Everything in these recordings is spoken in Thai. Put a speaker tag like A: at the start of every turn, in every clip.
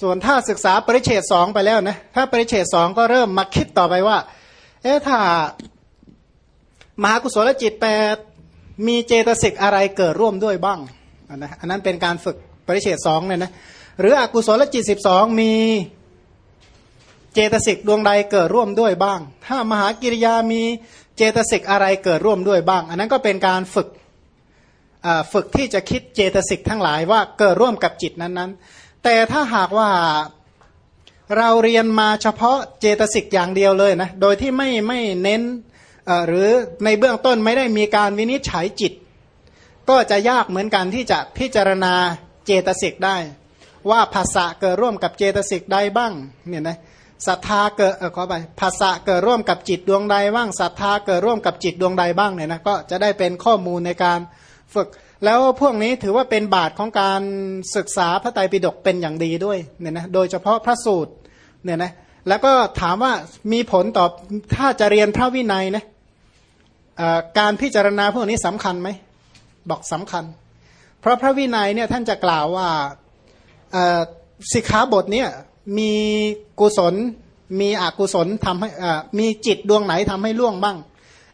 A: ส่วนถ้าศึกษาปริเฉดสองไปแล้วนะถ้าปริเฉดสองก็เริ่มมาคิดต่อไปว่า เอ๊ะถ้ามหากุศลจิตแปดมีเจตสิกอะไรเกิดร่วมด้วยบ้างนะอันนั้นเป็นการฝึกปริเฉดสองเนี่ยนะหรืออกุศลจิตสิบสองมีเจตสิกดวงใดเกิดร่วมด้วยบ้าง ถ้ามหากิริยามีเจตสิกอะไรเกิดร่วมด้วยบ้าง อันนั้นก็เป็นการฝึกฝึกที่จะคิดเจตสิกทั้งหลายว่าเกิดร่วมกับจิตนั้นๆ แต่ถ้าหากว่าเราเรียนมาเฉพาะเจตสิกอย่างเดียวเลยนะ โดยที่ไม่ไม่เน้นหรือในเบื้องต้นไม่ได้มีการวินิจฉัยจิต ก็จะยากเหมือนกันที่จะพิจารณาเจตสิกได้ ว่าภาษะเกิดร่วมกับเจตสิกใดบ้างเนี่ยนะศรัทธาเกิดเออขอไปภาษะเกิดร่วมกับจิตดวงใดบ้างศรัทธาเกิดร่วมกับจิตดวงใดบ้างเนี่ยนะก็จะได้เป็นข้อมูลในการฝึก แล้วพวกนี้ถือว่าเป็นบาทของการศึกษาพระไตรปิฎกเป็นอย่างดีด้วยเนี่ยนะโดยเฉพาะพระสูตรเนี่ยนะแล้วก็ถามว่ามีผลต่อถ้าจะเรียนพระวินัยนะการพิจารณาพวกนี้สำคัญไหมบอกสำคัญ เพราะพระวินัยเนี่ยท่านจะกล่าวว่าสิกขาบทเนี่ยมีกุศลมีอกุศลทำให้มีจิตดวงไหนทำให้ล่วงบ้าง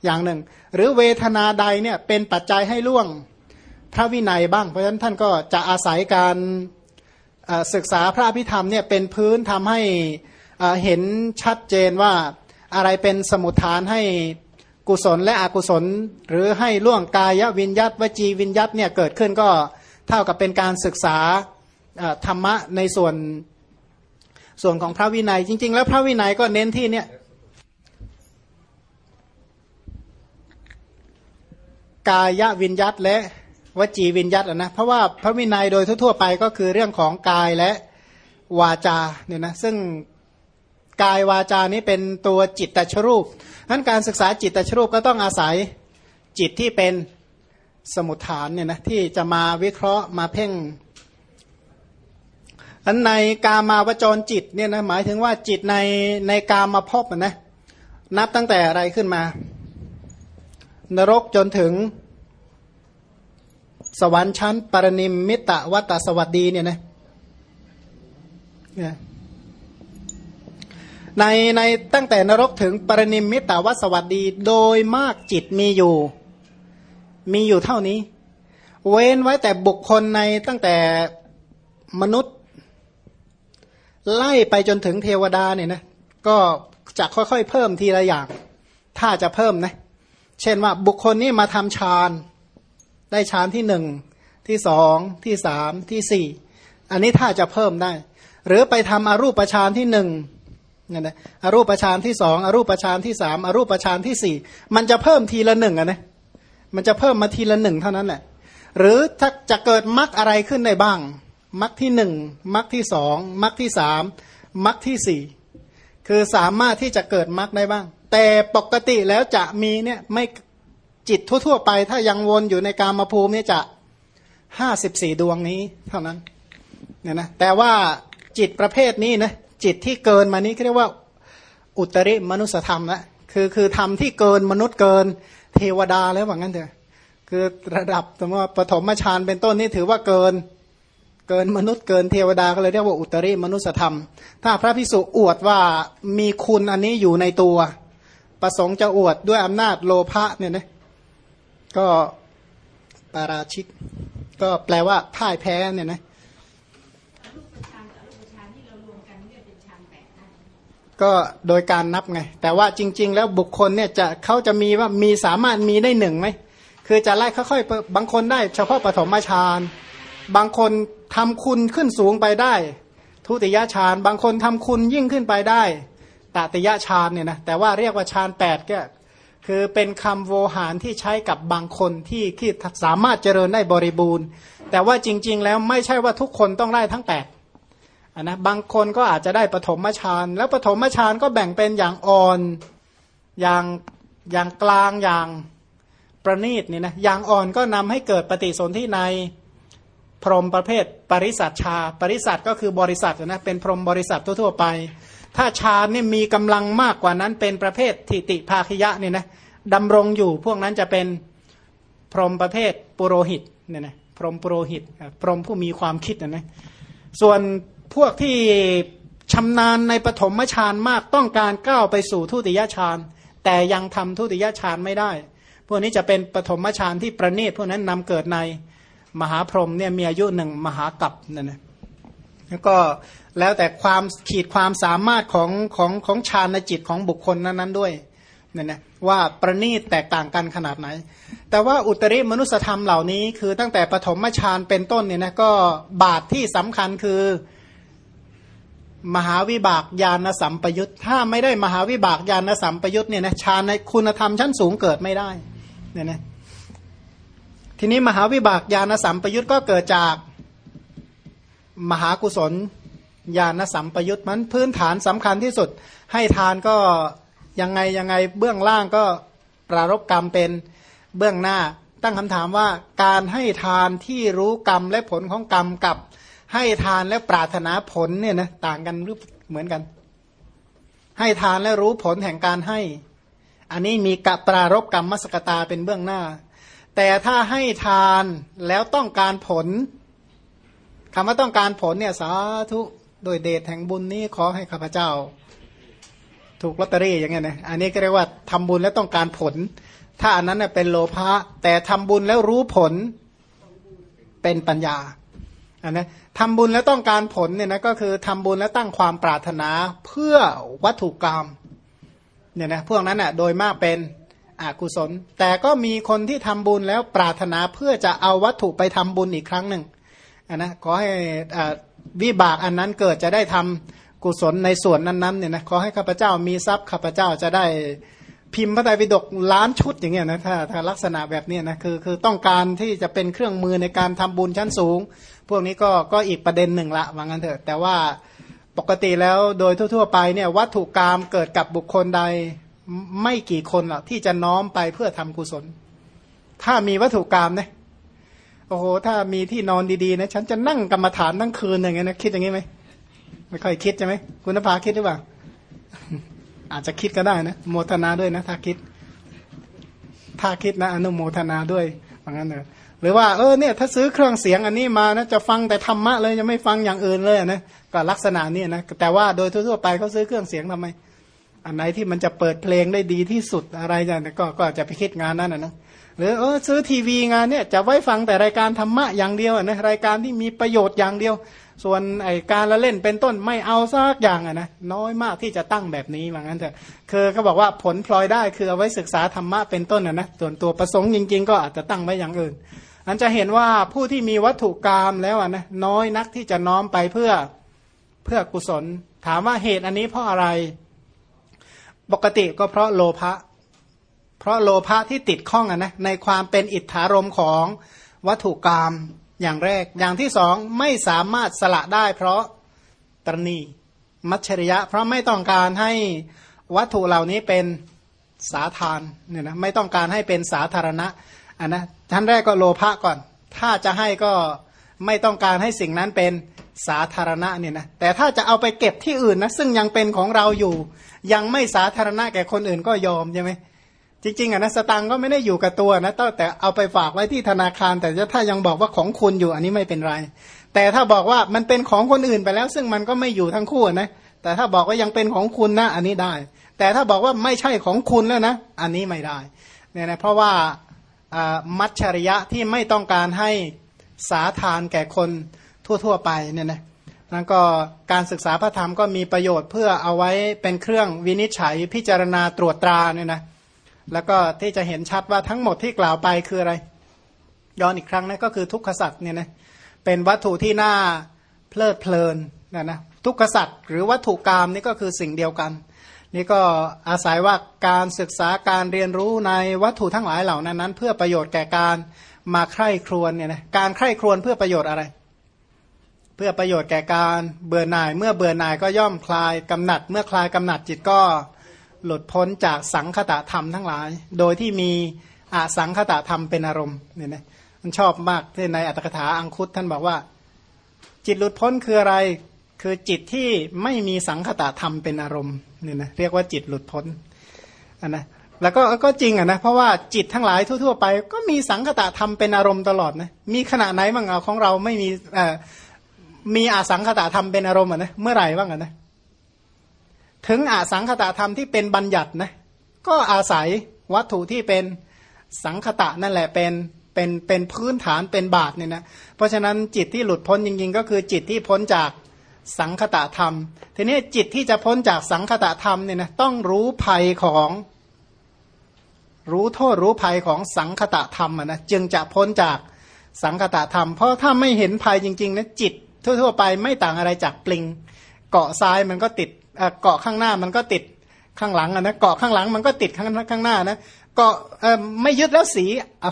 A: อย่างหนึ่ง หรือเวทนาใดเนี่ยเป็นปัจจัยให้ล่วง พระวินัยบ้าง เพราะฉะนั้นท่านก็จะอาศัยการศึกษาพระพิธรรมเนี่ยเป็นพื้นทำให้เห็นชัดเจนว่าอะไรเป็นสมุทฐานให้กุศลและอกุศล หรือให้ล่วงกายวิญยัตวจีวิญยัตเนี่ยเกิดขึ้นก็เท่ากับเป็นการศึกษาธรรมะในส่วนส่วนของพระวินัยจริง ๆ แล้วพระวินัยก็เน้นที่เนี่ยกายวิญยัตและ วจีวิญยัตนะเพราะว่าพระวินัยโดยทั่วๆไปก็คือเรื่องของกายและวาจาเนี่ยนะซึ่งกายวาจานี้เป็นตัวจิตตชรูปนั้นการศึกษาจิตตชรูปก็ต้องอาศัยจิตที่เป็นสมุทฐานเนี่ยนะที่จะมาวิเคราะห์มาเพ่งอันในกามาวจรจิตเนี่ยนะหมายถึงว่าจิตในในกามาพบนะนับตั้งแต่อะไรขึ้นมา นรกจนถึง สวรรค์ชั้นปรนิมมิตะวัตสวัสดีเนี่ยนะในในตั้งแต่นรกถึงปรนิมมิตะวัสวัสดี โดยมากจิตมีอยู่ มีอยู่เท่านี้ เว้นไว้แต่บุคคลในตั้งแต่มนุษย์ ไล่ไปจนถึงเทวดาเนี่ยนะก็จะค่อยๆเพิ่มทีละอย่าง ถ้าจะเพิ่มนะ เช่นว่าบุคคลนี้มาทำฌาน ได้ฌานที่หนึ่งที่สองที่สามที่สี่อันนี้ถ้าจะเพิ่มได้ หรือไปทำอรูปฌานที่หนึ่งเนี่ยนะอรูปฌานที่สองอรูปฌานที่สามอรูปฌานที่สี่มันจะเพิ่มทีละหนึ่งอะนะมันจะเพิ่มมาทีละหนึ่งเท่านั้นแหละ หรือถ้าจะเกิดมรรคอะไรขึ้นได้บ้างมรรคที่หนึ่งมรรคที่สองมรรคที่สามมรรคที่สี่คือสามารถที่จะเกิดมรรคได้บ้าง แต่ปกติแล้วจะมีเนี่ยไม่ จิตทั่วๆไป ถ้ายังวนอยู่ในกามภูมินี่จะห้าสิบสี่ดวงนี้เท่านั้นเนี่ยนะแต่ว่าจิตประเภทนี้นะจิตที่เกินมานี้เรียกว่า อุตริมนุสธรรมละคือคือธรรมที่เกินมนุษย์เกินเทวดาแล้วว่างั้นเถอะคือระดับสมมติว่าปฐมฌานเป็นต้นนี่ถือว่าเกินเกินมนุษย์เกินเทวดาก็เลยเรียกว่าอุตริมนุสธรรม ถ้าพระพิสุอวดว่ามีคุณอันนี้อยู่ในตัว ประสงค์จะอวดด้วยอำนาจโลภะเนี่ยนะ ก็ปาราชิก ก็แปลว่าพ่ายแพ้เนี่ยนะก็โดยการนับไง แต่ว่าจริง ๆ แล้วบุคคลเนี่ยจะเขาจะมีว่ามีสามารถมีได้หนึ่งไหมคือจะไล่ค่อยๆบางคนได้ เฉพาะปฐมฌานบางคนทำคุณขึ้นสูงไปได้ ทุติยฌานบางคนทำคุณยิ่งขึ้นไปได้ตติยฌานเนี่ยนะแต่ว่าเรียกว่าฌานแปดก็ คือเป็นคำโวหารที่ใช้กับบางคนที่ที่สามารถเจริญได้บริบูรณ์ แต่ว่าจริง ๆ แล้วไม่ใช่ว่าทุกคนต้องได้ทั้งแปดนะบางคนก็อาจจะได้ปฐมฌานแล้วปฐมฌานก็แบ่งเป็นอย่างอ่อนอย่างอย่างกลางอย่างประณีตนี่นะอย่างอ่อนก็นำให้เกิดปฏิสนธิในพรหมประเภท ปริสัทชา ปริสัทก็คือบริษัทนะเป็นพรหมบริษัททั่วๆไป ถ้าฌานนี่มีกำลังมากกว่านั้นเป็นประเภททิติภาคยะเนี่ยนะดำรงอยู่พวกนั้นจะเป็นพรหมประเภทปุโรหิตเนี่ยนะพรหมปุโรหิตพรหมผู้มีความคิดนะนะส่วนพวกที่ชำนาญในปฐมฌานมากต้องการก้าวไปสู่ทุติยฌานแต่ยังทำทุติยฌานไม่ได้ พวกนี้จะเป็นปฐมฌานที่ประณีตพวกนั้นนำเกิดในมหาพรหมเนี่ยมีอายุหนึ่งมหากัปนั่นนะแล้วก็ แล้วแต่ความขีดความสามารถของของของฌานจิตของบุคคลนั้นๆด้วยเนี่ยนะว่าประณีตแตกต่างกันขนาดไหน แต่ว่าอุตริมนุสธรรมเหล่านี้คือตั้งแต่ปฐมฌานเป็นต้นเนี่ยนะก็บาทที่สำคัญคือ มหาวิบากญาณสัมปยุตถ้าไม่ได้มหาวิบากญาณสัมปยุตเนี่ยนะฌานในคุณธรรมชั้นสูงเกิดไม่ได้เนี่ยนะทีนี้มหาวิบากญาณสัมปยุตก็เกิดจากมหากุศล ญาณสัมปยุตมันพื้นฐานสำคัญที่สุด ให้ทานก็ยังไงยังไงเบื้องล่างก็ปรารบกรรมเป็นเบื้องหน้า ตั้งคำถามว่าการให้ทานที่รู้กรรมและผลของกรรมกับให้ทานและปรารถนาผลเนี่ยนะต่างกันหรือเหมือนกัน ให้ทานและรู้ผลแห่งการให้ อันนี้มีกปรารบกรรมมสกตาเป็นเบื้องหน้า แต่ถ้าให้ทานแล้วต้องการผลคำว่าต้องการผลเนี่ยสาธุ โดยเดชแห่งบุญนี้ขอให้ข้าพเจ้า ถูกลอตเตอรี่อย่างเงี้ยนะอันนี้ก็เรียกว่าทำบุญแล้วต้องการผล ถ้าอันนั้นเน่ยเป็นโลภะแต่ทำบุญแล้วรู้ผลเป็นปัญญาอันนะทำบุญแล้วต้องการผลเนี่ยนะก็คือทำบุญแล้วตั้งความปรารถนาเพื่อวัตถุกรรมเนี่ยนะพวกนั้นอะโดยมากเป็นอกุศล แต่ก็มีคนที่ทำบุญแล้วปรารถนาเพื่อจะเอาวัตถุไปทำบุญอีกครั้งหนึ่งอันนะขอให้ วิบากอันนั้นเกิดจะได้ทำกุศลในส่วนนั้นๆเนี่ยนะขอให้ข้าพเจ้ามีทรัพย์ข้าพเจ้าจะได้พิมพ์พระไตรปิฎกล้านชุดอย่างเงี้ยนะถ้าถ้าลักษณะแบบนี้นะคือคือต้องการที่จะเป็นเครื่องมือในการทำบุญชั้นสูง พวกนี้ก็ก็อีกประเด็นหนึ่งละว่างั้นเถอะ แต่ว่าปกติแล้วโดยทั่ว ๆ ไปเนี่ยวัตถุกรรมเกิดกับบุคคลใดไม่กี่คนหรอกที่จะน้อมไปเพื่อทำกุศล ถ้ามีวัตถุกรรมเนี่ย โอ้โหถ้ามีที่นอนดีๆนะฉันจะนั่งกรรมฐานทั้งคืนอย่างเงี้ยนะคิดอย่างงี้ไหมไม่ค่อยคิดใช่ไหมคุณนภาคิดหรือเปล่าอาจจะคิดก็ได้นะโมทนาด้วยนะถ้าคิด ถ้าคิดนะอนุโมทนาด้วยอย่างนั้นเลยหรือว่าเออเนี่ยถ้าซื้อเครื่องเสียงอันนี้มานะจะฟังแต่ธรรมะเลยจะไม่ฟังอย่างอื่นเลยนะก็ลักษณะนี้นะแต่ว่าโดยทั่วๆไปเขาซื้อเครื่องเสียงทำไม อันไหนที่มันจะเปิดเพลงได้ดีที่สุดอะไรอย่างนี้ก็ก็จะไปคิดงานนั้นนะนะ หรือเออซื้อทีวีงานเนี่ยจะไว้ฟังแต่รายการธรรมะอย่างเดียวนะรายการที่มีประโยชน์อย่างเดียว ส่วนไอการละเล่นเป็นต้นไม่เอาซากอย่างอะนะน้อยมากที่จะตั้งแบบนี้ว่างั้นเถอะคือเขาบอกว่าผลพลอยได้คือเอาไว้ศึกษาธรรมะเป็นต้นอะนะส่วนตัวประสงค์จริง ๆ ก็อาจจะตั้งไว้อย่างอื่น อันจะเห็นว่าผู้ที่มีวัตถุกรรมแล้วอะนะน้อยนักที่จะน้อมไปเพื่อเพื่อกุศล ถามว่าเหตุอันนี้เพราะอะไร ปกติก็เพราะโลภะ เพราะโลภะที่ติดข้องอะนะในความเป็นอิทธารมของวัตถุกรรมอย่างแรก อย่างที่สองไม่สามารถสละได้ เพราะตรณีมัชริยะ เพราะไม่ต้องการให้วัตถุเหล่านี้เป็นสาทานเนี่ยนะไม่ต้องการให้เป็นสาธารณะอันนะท่านแรกก็โลภะก่อน ถ้าจะให้ก็ไม่ต้องการให้สิ่งนั้นเป็นสาธารณะเนี่ยนะแต่ถ้าจะเอาไปเก็บที่อื่นนะซึ่งยังเป็นของเราอยู่ ยังไม่สาธารณะแก่คนอื่นก็ยอมใช่ไหม จริงๆอะนะสตังก็ไม่ได้อยู่กับตัวนะต้แต่เอาไปฝากไว้ที่ธนาคาร แต่ถ้ายังบอกว่าของคุณอยู่อันนี้ไม่เป็นไร แต่ถ้าบอกว่ามันเป็นของคนอื่นไปแล้ว ซึ่งมันก็ไม่อยู่ทั้งคู่นะแต่ถ้าบอกว่ายังเป็นของคุณนะอันนี้ได้ แต่ถ้าบอกว่าไม่ใช่ของคุณแล้วนะอันนี้ไม่ได้เนี่ยนะเพราะว่ามัชชริยะที่ไม่ต้องการให้สาทานแก่คนทั่วๆไปเนี่ยนะนั่นก็การศึกษาพระธรรมก็มีประโยชน์เพื่อเอาไว้เป็นเครื่องวินิจฉัยพิจารณาตรวจตราเนี่ยนะ แล้วก็ที่จะเห็นชัดว่าทั้งหมดที่กล่าวไปคืออะไร ย้อนอีกครั้งนะก็คือทุกขสัตว์เนี่ยนะเป็นวัตถุที่น่าเพลิดเพลินนะนะทุกขสัตว์หรือวัตถุกรรมนี่ก็คือสิ่งเดียวกัน นี่ก็อาศัยว่าการศึกษาการเรียนรู้ในวัตถุทั้งหลายเหล่านั้นนั้นเพื่อประโยชน์แก่การมาใคร่ครวญเนี่ยนะการใคร่ครวญเพื่อประโยชน์อะไร เพื่อประโยชน์แก่การเบื่อหน่าย เมื่อเบื่อหน่ายก็ย่อมคลายกำหนัด เมื่อคลายกำหนัดจิตก็ หลุดพ้นจากสังคตะธรรมทั้งหลาย โดยที่มีอสังคตะธรรมเป็นอารมณ์เนี่ยนะมันชอบมากที่ในอัตถกถาอังคุตท่านบอกว่า จิตหลุดพ้นคืออะไร คือจิตที่ไม่มีสังคตะธรรมเป็นอารมณ์เนี่ยนะเรียกว่าจิตหลุดพ้นอันนะแล้วก็ก็จริงอะนะเพราะว่าจิตทั้งหลายทั่ว ๆ ไป ก็มีสังคตะธรรมเป็นอารมณ์ตลอดนะมีขณะไหนบ้างเอาของเราไม่มีมีอาสังขตะธรรมเป็นอารมณ์อะนะเมื่อไหร่บ้างอะนะ ถึงอาสังขตธรรมที่เป็นบัญญัตินะก็อาศัยวัตถุที่เป็นสังคตะนั่นแหละเป็นเป็นเป็นพื้นฐานเป็นบาทเนี่ยนะเพราะฉะนั้นจิตที่หลุดพ้นจริงๆ ก็คือจิตที่พ้นจากสังคตะธรรม ทีนี้จิตที่จะพ้นจากสังคตะธรรมเนี่ยนะต้องรู้ภัยของรู้โทษรู้ภัยของสังคตะธรรมนะจึงจะพ้นจากสังคตะธรรม เพราะถ้าไม่เห็นภัยจริงๆนะจิตทั่วๆไปไม่ต่างอะไรจากปลิง เกาะซ้ายมันก็ติด เกาะข้างหน้ามันก็ติดข้างหลังนะเกาะข้างหลังมันก็ติดข้างข้างหน้านะเกาะไม่ยึดแล้วสี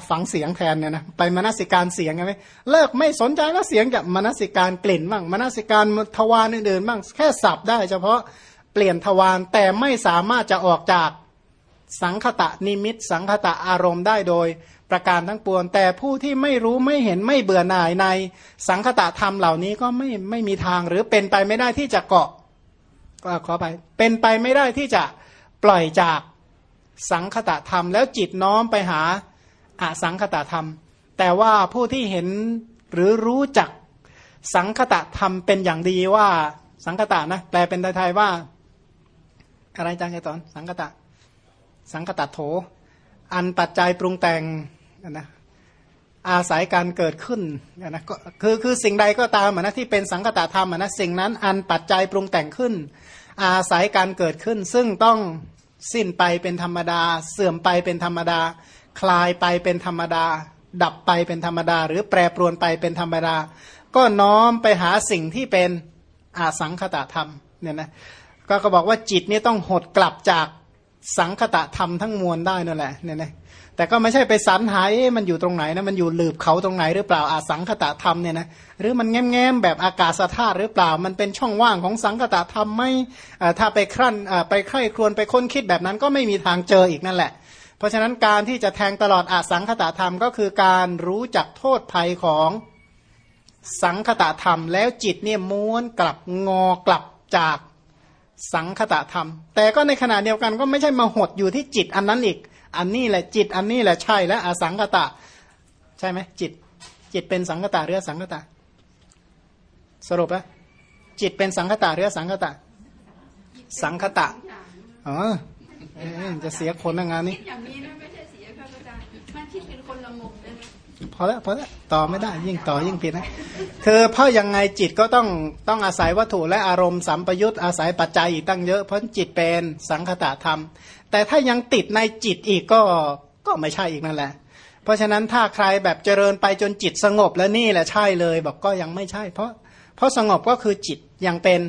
A: ฝังเสียงแทนเนี่ยนะไปมนสิการเสียงไงเลิกไม่สนใจแล้วเสียงกับมนสิการกลิ่นบ้างมนสิการทวารอื่นๆบ้างแค่สับได้ เฉพาะเปลี่ยนทวารแต่ไม่สามารถจะออกจากสังคตะนิมิต สังคตะอารมณ์ได้โดยประการทั้งปวง แต่ผู้ที่ไม่รู้ไม่เห็นไม่เบื่อหน่ายใน สังคตะธรรมเหล่านี้ก็ไม่ไม่มีทางหรือเป็นไปไม่ได้ที่จะเกาะ ขอไปเป็นไปไม่ได้ที่จะปล่อยจากสังคตะธรรม แล้วจิตน้อมไปหาอาสังคตะธรรม แต่ว่าผู้ที่เห็นหรือรู้จักสังคตะธรรมเป็นอย่างดีว่าสังคตะนะแปลเป็นไทยๆว่า อะไรจังไงตอน สังคตะ สังคตะโถ อันปัจจัยปรุงแต่งนะอาศัยการเกิดขึ้นนะก็คือคือสิ่งใดก็ตามนะที่เป็นสังคตะธรรมนะสิ่งนั้นอันปัจจัยปรุงแต่งขึ้น อาศัยการเกิดขึ้น ซึ่งต้องสิ้นไปเป็นธรรมดา เสื่อมไปเป็นธรรมดา คลายไปเป็นธรรมดา ดับไปเป็นธรรมดา หรือแปรปรวนไปเป็นธรรมดา ก็น้อมไปหาสิ่งที่เป็นอาสังคตธรรมเนี่ยนะก็ก็บอกว่าจิตนี่ต้องหดกลับจาก สังคตะธรรมทั้งมวลได้นั่นแหละเนี่ยนะแต่ก็ไม่ใช่ไปสรรหาเอ๊ะมันอยู่ตรงไหนนะมันอยู่หลืบเขาตรงไหนหรือเปล่าอาสังคตะธรรมเนี่ยนะหรือมันแง้มๆแบบอากาศธาตุหรือเปล่า มันเป็นช่องว่างของสังคตะธรรมไม่ถ้าไปครั่นไปใคร่ครวญไปค้นคิดแบบนั้นก็ไม่มีทางเจออีกนั่นแหละ เพราะฉะนั้นการที่จะแทงตลอดอาสังคตะธรรมก็คือการรู้จักโทษภัยของสังคตะธรรม แล้วจิตเนี่ยม้วนกลับงอกลับจาก สังคตะธรรม แต่ก็ในขณะเดียวกันก็ไม่ใช่มาหดอยู่ที่จิตอันนั้นอีก อันนี้แหละจิตอันนี้แหละใช่และอสังกตะ ใช่ไหมจิต จิตเป็นสังกตะหรือสังกตะ สรุปอะจิตเป็นสังคตะหรือสังคตะ สังคตะอ๋อจะเสียคนงานนี้อย่างนี้นะไม่ใช่เสียครับอาจารย์มันคิดเป็นคนละมุม พอแล้วพอแล้วต่อไม่ได้ยิ่งต่อยิ่งผิดนะ คือเพราะยังไงจิตก็ต้องต้องอาศัยวัตถุและอารมณ์สัมปยุตอาศัยปัจจัยอีกตั้งเยอะ เพราะจิตเป็นสังคตะธรรม แต่ถ้ายังติดในจิตอีกก็ก็ไม่ใช่อีกนั่นแหละ เพราะฉะนั้นถ้าใครแบบเจริญไปจนจิตสงบแล้วนี่แหละใช่เลย บอกก็ยังไม่ใช่ เพราะเพราะสงบก็คือจิตยังเป็น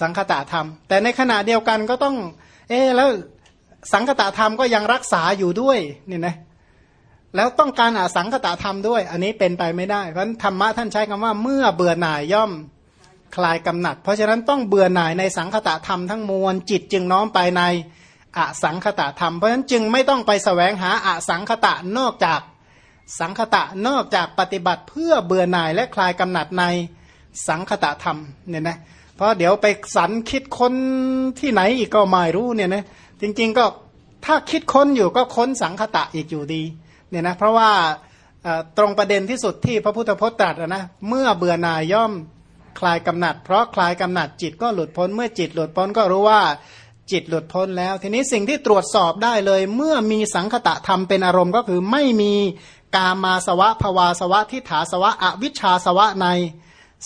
A: สังคตะธรรม แต่ในขณะเดียวกันก็ต้อง เอ๊แล้วสังคตะธรรมก็ยังรักษาอยู่ด้วยนี่นะ แล้วต้องการอาสังคตะธรรมด้วย อันนี้เป็นไปไม่ได้เพราะธรรมะท่านใช้คำว่าเมื่อเบื่อหน่ายย่อมคลายกำหนัด เพราะฉะนั้นต้องเบื่อหน่ายในสังคตะธรรมทั้งมวลจิตจึงน้อมไปในอสังคตะธรรม เพราะฉะนั้นจึงไม่ต้องไปสแสวงหาอสังคตะนอกจากสังคตะนอกจากปฏิบัติเพื่อเบื่อหน่ายและคลายกำหนัดในสังคตะธรรมเนี่ยนะเพราะเดี๋ยวไปสันคิดค้นที่ไหนอีกก็ไม่รู้เนี่ยนะจริงๆก็ถ้าคิดค้นอยู่ก็ค้นสังคตะอีกอยู่ดี เนี่ยนะเพราะว่าตรงประเด็นที่สุดที่พระพุทธพจน์ตรัสนะเมื่อเบื่อหน่ายย่อมคลายกำหนัด เพราะคลายกำหนัดจิตก็หลุดพ้นเมื่อจิตหลุดพ้นก็รู้ว่าจิตหลุดพ้นแล้ว ทีนี้สิ่งที่ตรวจสอบได้เลย เมื่อมีสังคตะธรรมเป็นอารมณ์ก็คือไม่มีกามาสวะภวาสวะทิฏฐาสวะอวิชชาสวะใน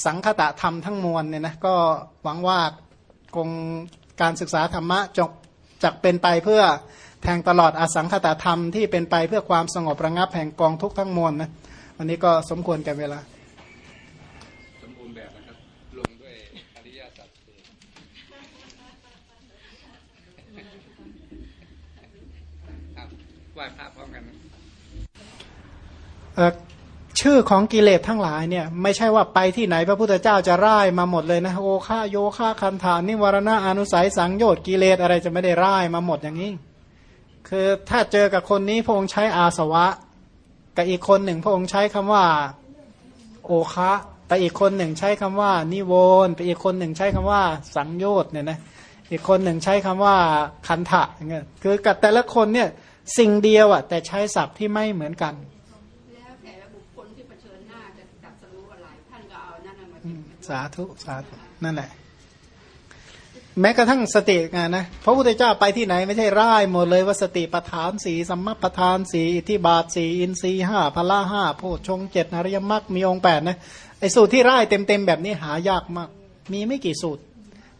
A: สังคตะธรรมทั้งมวลเนี่ยนะก็หวังว่าคงการศึกษาธรรมะจบ จักเป็นไปเพื่อแทงตลอดอสังคตะธรรมที่เป็นไปเพื่อความสงบระงับแห่งกองทุกทั้งมวลนะวันนี้ก็สมควรแก่เวลาไหว้พระพร้อมกัน ชื่อของกิเลสทั้งหลายเนี่ยไม่ใช่ว่าไปที่ไหนพระพุทธเจ้าจะร่ายมาหมดเลยนะโอฆาโยฆาคันธานิวรณะอนุสัยสังโยชน์กิเลสอะไรจะไม่ได้ร่ายมาหมดอย่างนี้ คือถ้าเจอกับคนนี้พระองค์ใช้อาสวะ กับอีกคนหนึ่งพระองค์ใช้คำว่า โอคะแต่อีกคนหนึ่งใช้คำว่า นิโวนไปอีกคนหนึ่งใช้คำว่า สังโยชน์เนี่ยนะอีกคนหนึ่งใช้คำว่าคันทะอย่างเงี้ยคือกับแต่ละคนเนี่ยสิ่งเดียวอะแต่ใช้ศัพท์ที่ไม่เหมือนกัน แล้วแต่ละบุคคลที่เผชิญหน้าจะตัด สาธุสาธุนั่นแหละ แม้กระทั่งสติไงนนะพระพุทธเจ้าไปที่ไหนไม่ใช่ร่ายหมดเลยว่าสติปทานสีสัมมาปทานสีอิทธิบาทสีอินทรีห้าพละห้าโพชงเจ็ดอริยมรรคมีองค์แปดนะไอ้สูตรที่ร่ายเต็มๆแบบนี้หายากมาก มีไม่กี่สูตร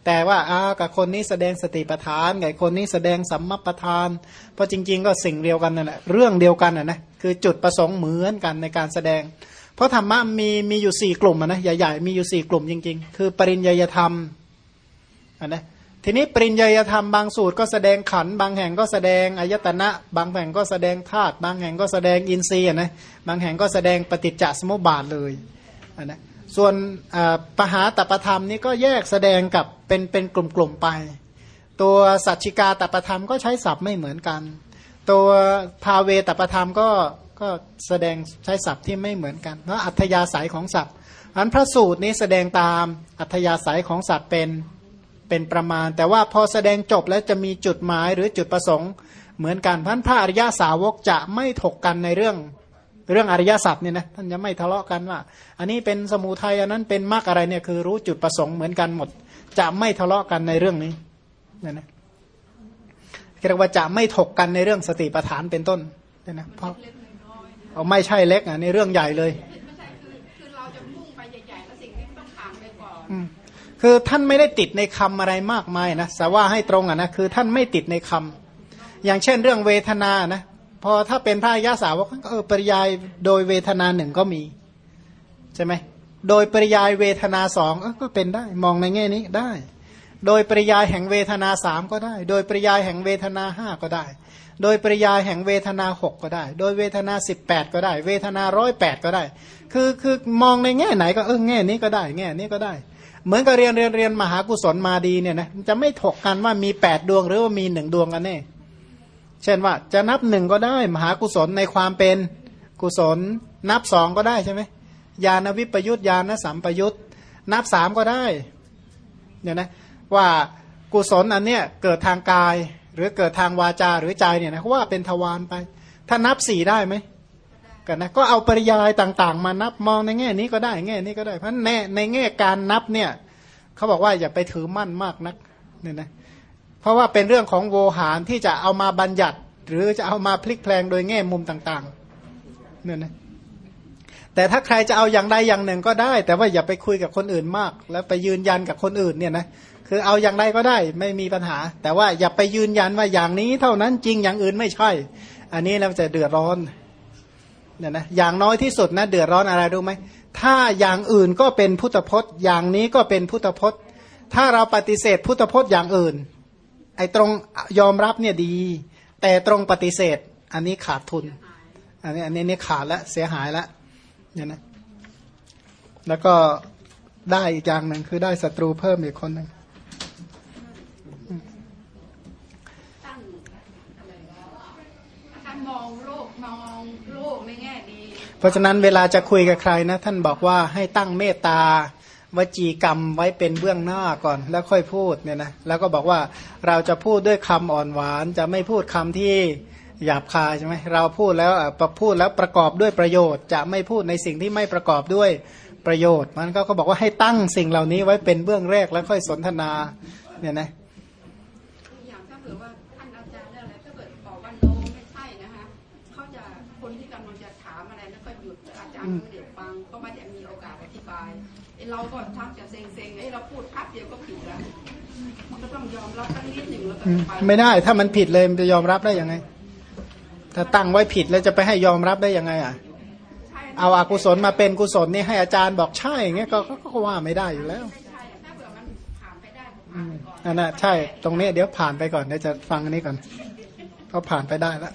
A: แต่ว่าอากับคนนี้แสดงสติปทานกับคนนี้แสดงสัมมาปทาน เพราะจริง ๆ ก็สิ่งเดียวกันนั่นแหละเรื่องเดียวกันนะนะคือจุดประสงค์เหมือนกันในการแสดง เพราะธรรมะมีมีอยู่สี่กลุ่มนะใหญ่ๆมีอยู่สี่กลุ่มจริง ๆ คือ ปริญญาธรรมอันนะทีนี้ปริญญาธรรมบางสูตรก็แสดงขันบางแห่งก็แสดงอายตนะ บางแห่งก็แสดงธาตุบางแห่งก็แสดงอินทรีย์อะนะบางแห่งก็แสดงปฏิจจสมุปบาทเลยอันนะส่วนปหาตประธรรมนี่ก็แยกแสดงกับเป็นเป็นกลุ่มๆไป ตัวสัจจิกาตประธรรมก็ใช้ศัพท์ไม่เหมือนกัน ตัวภาเวตประธรรมก็ ก็แสดงใช้ศัพท์ที่ไม่เหมือนกันเพราะอัธยาศัยของศัพท์อันพระสูตรนี้แสดงตามอัธยาศัยของศัพท์เป็นเป็นประมาณ แต่ว่าพอแสดงจบแล้วจะมีจุดหมายหรือจุดประสงค์ เหมือนกันพันพระอริยาสาวกจะไม่ถกกันในเรื่องเรื่องอริยสัจเนี่ยนะท่านจะไม่ทะเลาะกันว่า อันนี้เป็นสมุทัยอันนั้นเป็นมรรคอะไรเนี่ยคือรู้จุดประสงค์เหมือนกันหมด จะไม่ทะเลาะกันในเรื่องนี้นี่นะเรียกว่าจะไม่ถกกันในเรื่องสติปัฏฐานเป็นต้นเนี่ยนะเพราะ เอาไม่ใช่เล็กอะในเรื่องใหญ่เลย
B: ไม่ใช่คือคือเราจะมุ่งไปใหญ่ๆแล้วสิ่งนี้ต้องผ่านไปก่อน
A: อืมคือท่านไม่ได้ติดในคำอะไรมากมายนะแต่ว่าให้ตรงอะนะคือท่านไม่ติดในคำอย่างเช่นเรื่องเวทนานะพอถ้าเป็นพระยาสาวกก็เออปริยายโดยเวทนาหนึ่งก็มีใช่ไหมโดยปริยายเวทนาสองก็เป็นได้มองในแง่นี้ได้ โดยปริยายแห่งเวทนาสามก็ได้ โดยปริยายแห่งเวทนาห้าก็ได้ โดยปริยายแห่งเวทนาหกก็ได้ โดยเวทนาสิบแปดก็ได้ เวทนาร้อยแปดก็ได้ คือคือมองในแง่ไหนก็เออแง่นี้ก็ได้ แง่นี้ก็ได้ เหมือนกับเรียนเรียนเรียนมหากุศลมาดีเนี่ยนะจะไม่ถกกันว่ามีแปดดวงหรือว่ามีหนึ่งดวงกันแน่เช่นว่าจะนับหนึ่งก็ได้ มหากุศลในความเป็นกุศล นับสองก็ได้ใช่ไหมญาณวิปยุทธญาณสัมปยุทธนับสามก็ได้เนี่ยนะว่ากุศลอันเนี้ยเกิดทางกาย หรือเกิดทางวาจาหรือใจเนี่ยนะว่าเป็นทวารไป ถ้านับสี่ได้ไหมกันนะก็เอาปริยายต่างๆ มานับมองในแง่นี้ก็ได้แง่นี้ก็ได้เพราะในในแง่การนับเนี่ยเขาบอกว่าอย่าไปถือมั่นมากนักเนี่ยนะเพราะว่าเป็นเรื่องของโวหารที่จะเอามาบัญญัติ หรือจะเอามาพลิกแพลงโดยแง่มุมต่างๆเนี่ยนะ แต่ถ้าใครจะเอาอย่างใดอย่างหนึ่งก็ได้ แต่ว่าอย่าไปคุยกับคนอื่นมาก แล้วไปยืนยันกับคนอื่นเนี่ยนะคือเอาอย่างใดก็ได้ไม่มีปัญหา แต่ว่าอย่าไปยืนยันว่าอย่างนี้เท่านั้นจริงอย่างอื่นไม่ใช่ อันนี้เราจะเดือดร้อนเนี่ยนะอย่างน้อยที่สุดนะเดือดร้อนอะไรรู้ไหมถ้าอย่างอื่นก็เป็นพุทธพจน์ อย่างนี้ก็เป็นพุทธพจน์ ถ้าเราปฏิเสธพุทธพจน์อย่างอื่น ไอ้ตรงยอมรับเนี่ยดี แต่ตรงปฏิเสธ อันนี้ขาดทุน อันนี้อันนี้นี่ขาดแล้วเสียหายแล้ว เนี่ยนะ แล้วก็ได้อีกอย่างหนึ่งคือได้ศัตรูเพิ่มอีกคนหนึ่ง
B: ตั้งท่านมองโลกมองโลกในแง่ดี
A: เพราะฉะนั้นเวลาจะคุยกับใครนะ ท่านบอกว่าให้ตั้งเมตตาวจีกรรมไว้เป็นเบื้องหน้าก่อน แล้วค่อยพูดเนี่ยนะแล้วก็บอกว่าเราจะพูดด้วยคำอ่อนหวาน จะไม่พูดคำที่ หยาบคายใช่ไหมเราพูดแล้วอะประพูดแล้วประกอบด้วยประโยชน์ จะไม่พูดในสิ่งที่ไม่ประกอบด้วยประโยชน์ มันก็ก็บอกว่าให้ตั้งสิ่งเหล่านี้ไว้เป็นเบื้องแรกแล้วค่อยสนทนาเนี่ยนะ
B: อย่างถ้าเผื่อว่าท่านอาจารย์เรื่องอะไรถ้าเกิดบอกว่าโน้ไม่ใช่นะคะเขาจะคนที่กำลังจะถามอะไรแล้วก็หยุดอาจารย์ก็เดี๋ยวฟังก็ไม่ได้มีโอกาสอธิบายไอ้เราก็ทักจะเซ็งๆไอ้เราพูดพับเดียวก็ผิดแล้วมันก็ต้องยอมรับตั้งนิดหนึ่งแล้วก็
A: อืม
B: ไป
A: ไม่ได้ถ้ามันผิดเลยมันจะยอมรับได้ยังไง ถ้าตั้งไว้ผิดแล้วจะไปให้ยอมรับได้ยังไงอะ เอาอากุศลมาเป็นกุศลนี่ให้อาจารย์บอกใช่อย่างเงี้ยก็ก็ว่าไม่ได้อยู่แล้ว
B: อันนั้น
A: ม
B: ไปก่อน
A: นั่นน่ะใช่ ตรงนี้เดี๋ยวผ่านไปก่อนเดี๋ยวจะฟังอันนี้ก่อนเขาผ่านไปได้แล้ว